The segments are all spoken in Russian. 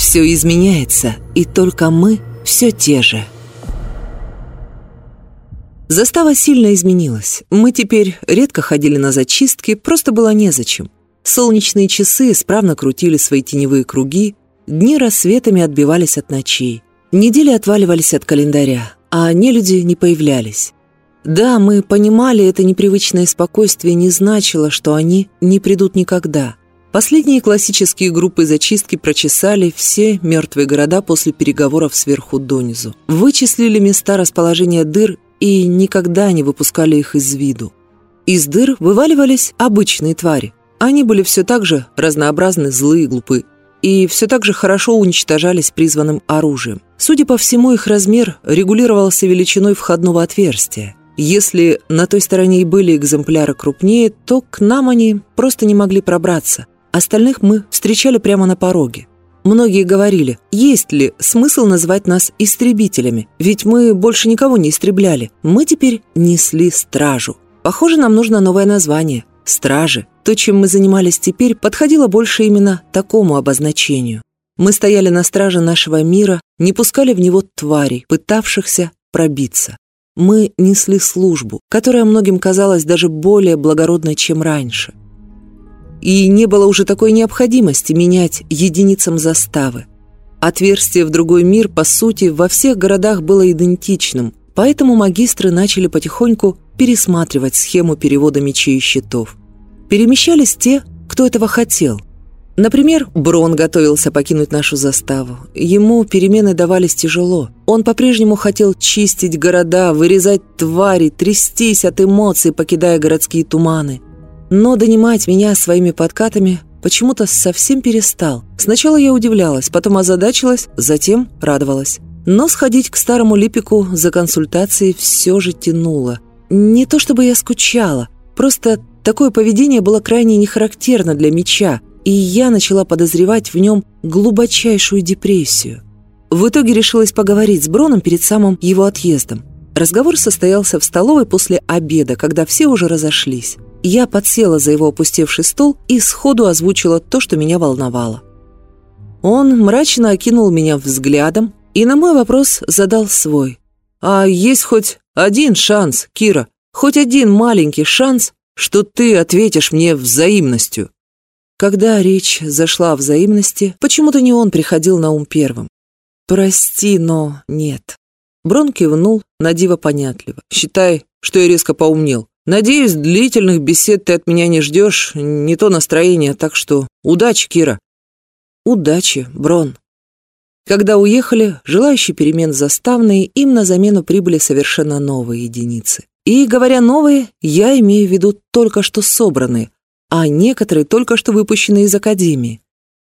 все изменяется, и только мы все те же. Застава сильно изменилась. Мы теперь редко ходили на зачистки, просто было незачем. Солнечные часы исправно крутили свои теневые круги, дни рассветами отбивались от ночей, недели отваливались от календаря, а нелюди не появлялись. Да, мы понимали, это непривычное спокойствие не значило, что они не придут никогда. Последние классические группы зачистки прочесали все мертвые города после переговоров сверху донизу. Вычислили места расположения дыр и никогда не выпускали их из виду. Из дыр вываливались обычные твари. Они были все так же разнообразны, злые и глупы. И все так же хорошо уничтожались призванным оружием. Судя по всему, их размер регулировался величиной входного отверстия. Если на той стороне и были экземпляры крупнее, то к нам они просто не могли пробраться. Остальных мы встречали прямо на пороге. Многие говорили, есть ли смысл называть нас истребителями, ведь мы больше никого не истребляли. Мы теперь несли стражу. Похоже, нам нужно новое название – стражи. То, чем мы занимались теперь, подходило больше именно такому обозначению. Мы стояли на страже нашего мира, не пускали в него тварей, пытавшихся пробиться. Мы несли службу, которая многим казалась даже более благородной, чем раньше. И не было уже такой необходимости менять единицам заставы. Отверстие в другой мир, по сути, во всех городах было идентичным, поэтому магистры начали потихоньку пересматривать схему перевода мечей и щитов. Перемещались те, кто этого хотел. Например, Брон готовился покинуть нашу заставу. Ему перемены давались тяжело. Он по-прежнему хотел чистить города, вырезать твари, трястись от эмоций, покидая городские туманы – но донимать меня своими подкатами почему-то совсем перестал. Сначала я удивлялась, потом озадачилась, затем радовалась. Но сходить к старому Липику за консультацией все же тянуло. Не то чтобы я скучала, просто такое поведение было крайне нехарактерно для меча, и я начала подозревать в нем глубочайшую депрессию. В итоге решилась поговорить с Броном перед самым его отъездом. Разговор состоялся в столовой после обеда, когда все уже разошлись. Я подсела за его опустевший стол и сходу озвучила то, что меня волновало. Он мрачно окинул меня взглядом и на мой вопрос задал свой. «А есть хоть один шанс, Кира, хоть один маленький шанс, что ты ответишь мне взаимностью?» Когда речь зашла о взаимности, почему-то не он приходил на ум первым. «Прости, но нет». Брон кивнул, на диво понятливо. «Считай, что я резко поумнел. Надеюсь, длительных бесед ты от меня не ждешь, не то настроение, так что удачи, Кира. Удачи, Брон. Когда уехали, желающие перемен заставные, им на замену прибыли совершенно новые единицы. И, говоря новые, я имею в виду только что собранные, а некоторые только что выпущенные из Академии.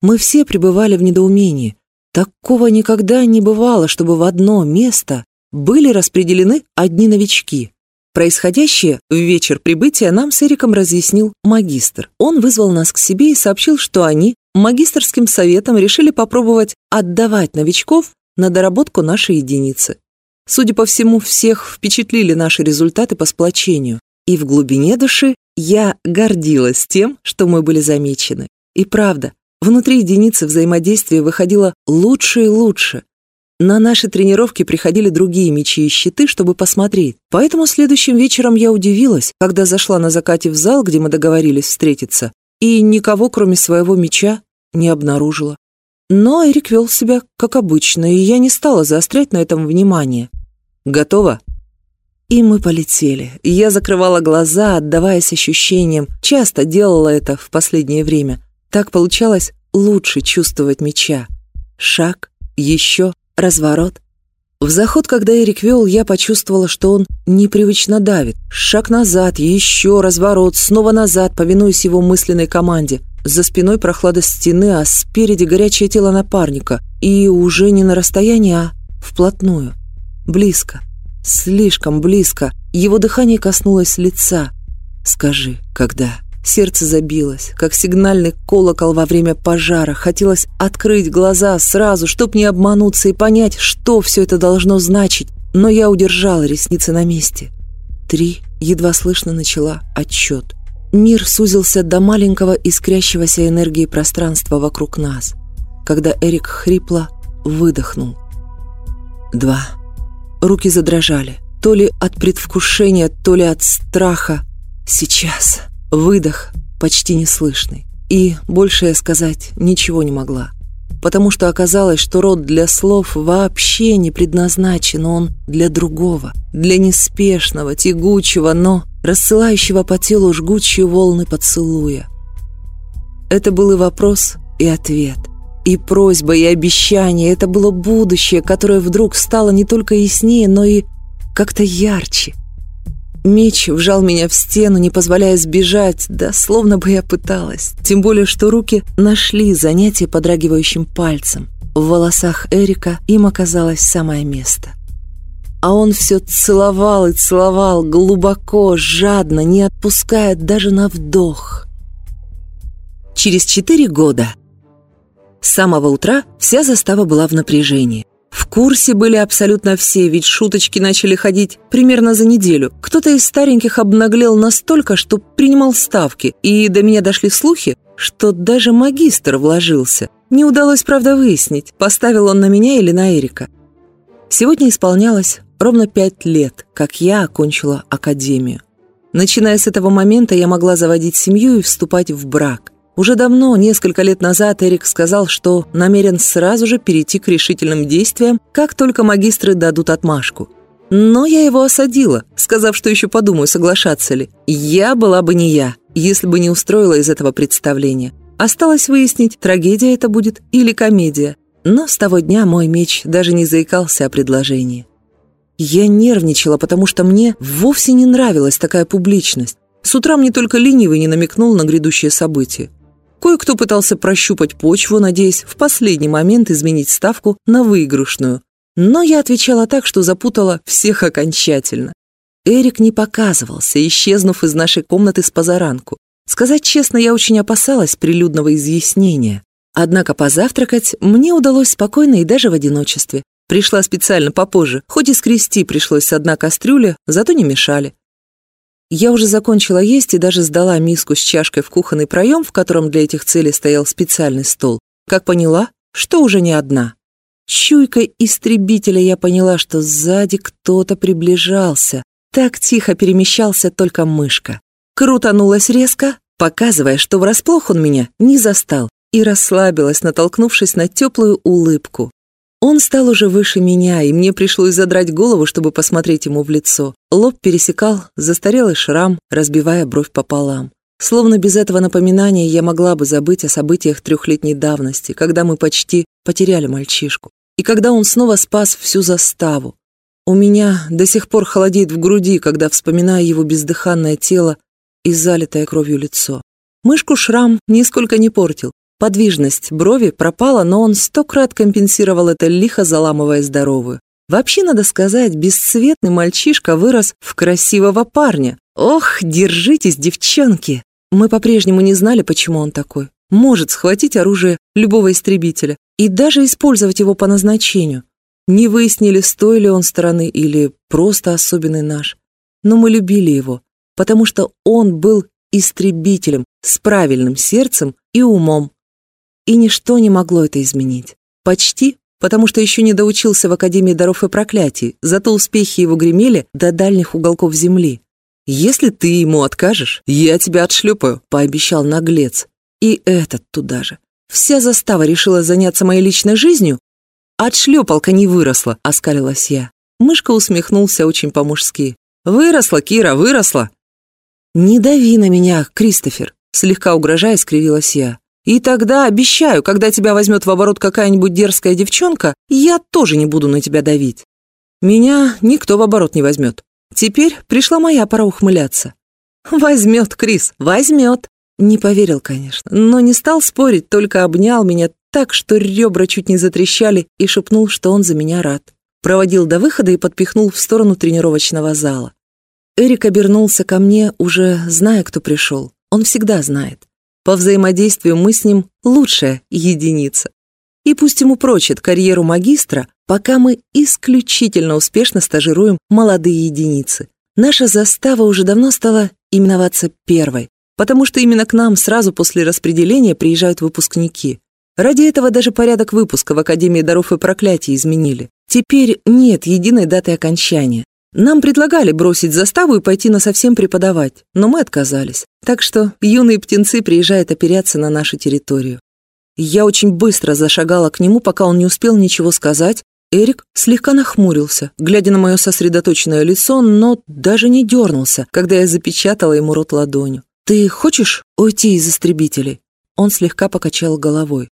Мы все пребывали в недоумении. Такого никогда не бывало, чтобы в одно место были распределены одни новички. Происходящее в вечер прибытия нам с Эриком разъяснил магистр. Он вызвал нас к себе и сообщил, что они магистрским советом решили попробовать отдавать новичков на доработку нашей единицы. Судя по всему, всех впечатлили наши результаты по сплочению, и в глубине души я гордилась тем, что мы были замечены. И правда, внутри единицы взаимодействие выходило лучше и лучше, на наши тренировки приходили другие мечи и щиты, чтобы посмотреть. Поэтому следующим вечером я удивилась, когда зашла на закате в зал, где мы договорились встретиться, и никого, кроме своего меча, не обнаружила. Но Эрик вел себя как обычно, и я не стала заострять на этом внимание. «Готово?» И мы полетели. Я закрывала глаза, отдаваясь ощущениям. Часто делала это в последнее время. Так получалось лучше чувствовать меча. Шаг, еще, разворот. В заход, когда Эрик вел, я почувствовала, что он непривычно давит. Шаг назад, еще разворот, снова назад, повинуясь его мысленной команде. За спиной прохлада стены, а спереди горячее тело напарника. И уже не на расстоянии, а вплотную. Близко. Слишком близко. Его дыхание коснулось лица. «Скажи, когда?» Сердце забилось, как сигнальный колокол во время пожара. Хотелось открыть глаза сразу, чтоб не обмануться и понять, что все это должно значить. Но я удержала ресницы на месте. Три едва слышно начала отчет. Мир сузился до маленького искрящегося энергии пространства вокруг нас. когда Эрик хрипло выдохнул. Два. Руки задрожали. То ли от предвкушения, то ли от страха. Сейчас. Выдох, почти неслышный. И больше я сказать ничего не могла. Потому что оказалось, что рот для слов вообще не предназначен, он для другого. Для неспешного, тягучего, но рассылающего по телу жгучие волны поцелуя. Это был и вопрос, и ответ. И просьба, и обещание. Это было будущее, которое вдруг стало не только яснее, но и как-то ярче. Меч вжал меня в стену, не позволяя сбежать, да словно бы я пыталась. Тем более, что руки нашли занятие подрагивающим пальцем. В волосах Эрика им оказалось самое место. А он все целовал и целовал, глубоко, жадно, не отпуская даже на вдох. Через четыре года с самого утра вся застава была в напряжении. Курсе были абсолютно все, ведь шуточки начали ходить примерно за неделю. Кто-то из стареньких обнаглел настолько, что принимал ставки, и до меня дошли слухи, что даже магистр вложился. Не удалось, правда, выяснить, поставил он на меня или на Эрика. Сегодня исполнялось ровно пять лет, как я окончила академию. Начиная с этого момента я могла заводить семью и вступать в брак. Уже давно, несколько лет назад, Эрик сказал, что намерен сразу же перейти к решительным действиям, как только магистры дадут отмашку. Но я его осадила, сказав, что еще подумаю, соглашаться ли. Я была бы не я, если бы не устроила из этого представления. Осталось выяснить, трагедия это будет или комедия. Но с того дня мой меч даже не заикался о предложении. Я нервничала, потому что мне вовсе не нравилась такая публичность. С утра мне только ленивый не намекнул на грядущее событие. Кое-кто пытался прощупать почву, надеясь в последний момент изменить ставку на выигрышную. Но я отвечала так, что запутала всех окончательно. Эрик не показывался, исчезнув из нашей комнаты с позаранку. Сказать честно, я очень опасалась прилюдного изъяснения. Однако позавтракать мне удалось спокойно и даже в одиночестве. Пришла специально попозже, хоть и скрести пришлось с дна кастрюли, зато не мешали. Я уже закончила есть и даже сдала миску с чашкой в кухонный проем, в котором для этих целей стоял специальный стол. Как поняла, что уже не одна. Чуйкой истребителя я поняла, что сзади кто-то приближался. Так тихо перемещался только мышка. Крутанулась резко, показывая, что врасплох он меня не застал, и расслабилась, натолкнувшись на теплую улыбку. Он стал уже выше меня, и мне пришлось задрать голову, чтобы посмотреть ему в лицо. Лоб пересекал застарелый шрам, разбивая бровь пополам. Словно без этого напоминания я могла бы забыть о событиях трехлетней давности, когда мы почти потеряли мальчишку. И когда он снова спас всю заставу. У меня до сих пор холодеет в груди, когда вспоминаю его бездыханное тело и залитое кровью лицо. Мышку шрам нисколько не портил. Подвижность брови пропала, но он сто крат компенсировал это лихо, заламывая здоровую. Вообще, надо сказать, бесцветный мальчишка вырос в красивого парня. Ох, держитесь, девчонки! Мы по-прежнему не знали, почему он такой. Может схватить оружие любого истребителя и даже использовать его по назначению. Не выяснили, с ли он стороны или просто особенный наш. Но мы любили его, потому что он был истребителем с правильным сердцем и умом, и ничто не могло это изменить. Почти, потому что еще не доучился в Академии даров и проклятий, зато успехи его гремели до дальних уголков земли. «Если ты ему откажешь, я тебя отшлепаю», — пообещал наглец. И этот туда же. Вся застава решила заняться моей личной жизнью? Отшлепалка не выросла, оскалилась я. Мышка усмехнулся очень по-мужски. «Выросла, Кира, выросла!» «Не дави на меня, Кристофер!» Слегка угрожая, скривилась я. И тогда, обещаю, когда тебя возьмет в оборот какая-нибудь дерзкая девчонка, я тоже не буду на тебя давить. Меня никто в оборот не возьмет. Теперь пришла моя пора ухмыляться. Возьмет, Крис, возьмет. Не поверил, конечно, но не стал спорить, только обнял меня так, что ребра чуть не затрещали и шепнул, что он за меня рад. Проводил до выхода и подпихнул в сторону тренировочного зала. Эрик обернулся ко мне, уже зная, кто пришел. Он всегда знает. По взаимодействию мы с ним лучшая единица. И пусть ему прочит карьеру магистра, пока мы исключительно успешно стажируем молодые единицы. Наша застава уже давно стала именоваться первой, потому что именно к нам сразу после распределения приезжают выпускники. Ради этого даже порядок выпуска в Академии даров и проклятий изменили. Теперь нет единой даты окончания. Нам предлагали бросить заставу и пойти на совсем преподавать, но мы отказались. Так что юные птенцы приезжают оперяться на нашу территорию. Я очень быстро зашагала к нему, пока он не успел ничего сказать. Эрик слегка нахмурился, глядя на мое сосредоточенное лицо, но даже не дернулся, когда я запечатала ему рот ладонью. «Ты хочешь уйти из истребителей?» Он слегка покачал головой.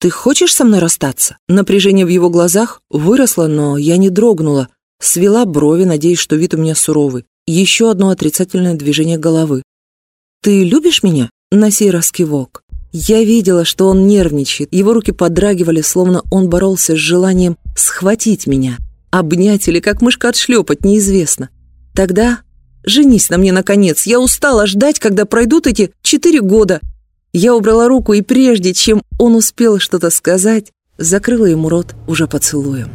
«Ты хочешь со мной расстаться?» Напряжение в его глазах выросло, но я не дрогнула, Свела брови, надеясь, что вид у меня суровый. Еще одно отрицательное движение головы. «Ты любишь меня?» На сей раз кивок. Я видела, что он нервничает. Его руки подрагивали, словно он боролся с желанием схватить меня. Обнять или как мышка отшлепать, неизвестно. Тогда женись на мне, наконец. Я устала ждать, когда пройдут эти четыре года. Я убрала руку, и прежде чем он успел что-то сказать, закрыла ему рот уже поцелуем.